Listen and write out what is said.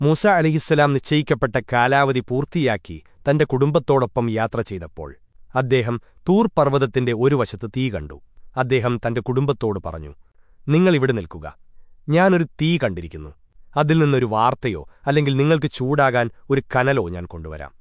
മൂസ അലിഹിസ്സലാം നിശ്ചയിക്കപ്പെട്ട കാലാവധി പൂർത്തിയാക്കി തന്റെ കുടുംബത്തോടൊപ്പം യാത്ര ചെയ്തപ്പോൾ അദ്ദേഹം തൂർ പർവതത്തിന്റെ ഒരു വശത്ത് തീ കണ്ടു. അദ്ദേഹം തന്റെ കുടുംബത്തോട് പറഞ്ഞു നിങ്ങളിവിടെ നിൽക്കുക. ഞാനൊരു തീ കണ്ടിരിക്കുന്നു. അതിൽ നിന്നൊരു വാർത്തയോ അല്ലെങ്കിൽ നിങ്ങൾക്ക് ചൂടാകാൻ ഒരു കനലോ ഞാൻ കൊണ്ടുവരാം.